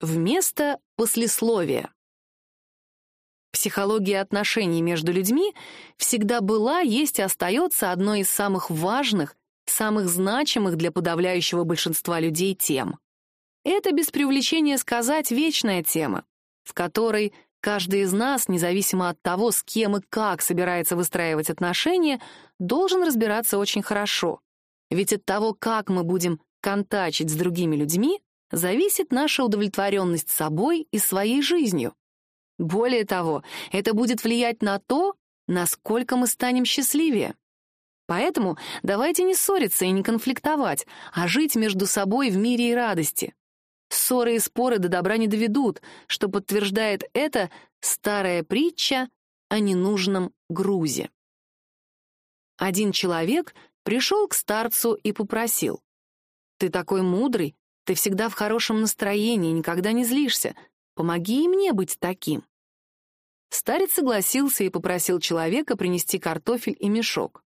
Вместо послесловия. Психология отношений между людьми всегда была, есть и остается одной из самых важных, самых значимых для подавляющего большинства людей тем. Это без преувеличения сказать вечная тема, в которой каждый из нас, независимо от того, с кем и как собирается выстраивать отношения, должен разбираться очень хорошо. Ведь от того, как мы будем контачить с другими людьми, зависит наша удовлетворенность собой и своей жизнью. Более того, это будет влиять на то, насколько мы станем счастливее. Поэтому давайте не ссориться и не конфликтовать, а жить между собой в мире и радости. Ссоры и споры до добра не доведут, что подтверждает это старая притча о ненужном грузе. Один человек пришел к старцу и попросил. «Ты такой мудрый, ты всегда в хорошем настроении, никогда не злишься. Помоги и мне быть таким». Старец согласился и попросил человека принести картофель и мешок.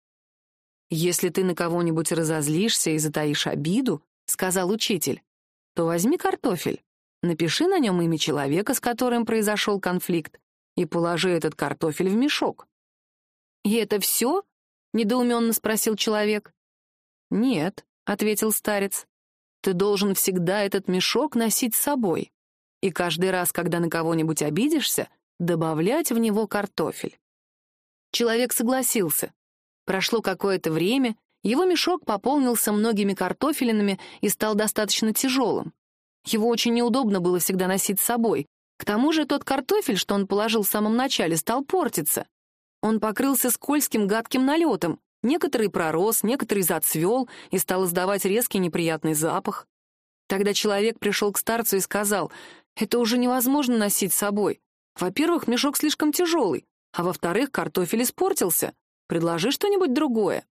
«Если ты на кого-нибудь разозлишься и затаишь обиду, — сказал учитель, — то возьми картофель, напиши на нем имя человека, с которым произошел конфликт, и положи этот картофель в мешок». «И это все?» — недоуменно спросил человек. «Нет», — ответил старец, — «ты должен всегда этот мешок носить с собой, и каждый раз, когда на кого-нибудь обидишься, добавлять в него картофель. Человек согласился. Прошло какое-то время, его мешок пополнился многими картофелинами и стал достаточно тяжелым. Его очень неудобно было всегда носить с собой. К тому же тот картофель, что он положил в самом начале, стал портиться. Он покрылся скользким гадким налетом. Некоторый пророс, некоторый зацвел и стал издавать резкий неприятный запах. Тогда человек пришел к старцу и сказал, «Это уже невозможно носить с собой. Во-первых, мешок слишком тяжелый, а во-вторых, картофель испортился. Предложи что-нибудь другое.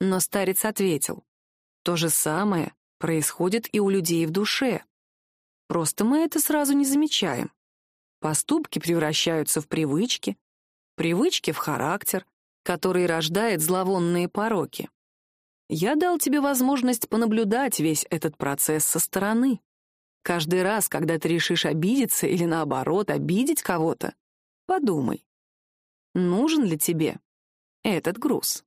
Но старец ответил, то же самое происходит и у людей в душе. Просто мы это сразу не замечаем. Поступки превращаются в привычки, привычки в характер, который рождает зловонные пороки. Я дал тебе возможность понаблюдать весь этот процесс со стороны. Каждый раз, когда ты решишь обидеться или, наоборот, обидеть кого-то, подумай, нужен ли тебе этот груз.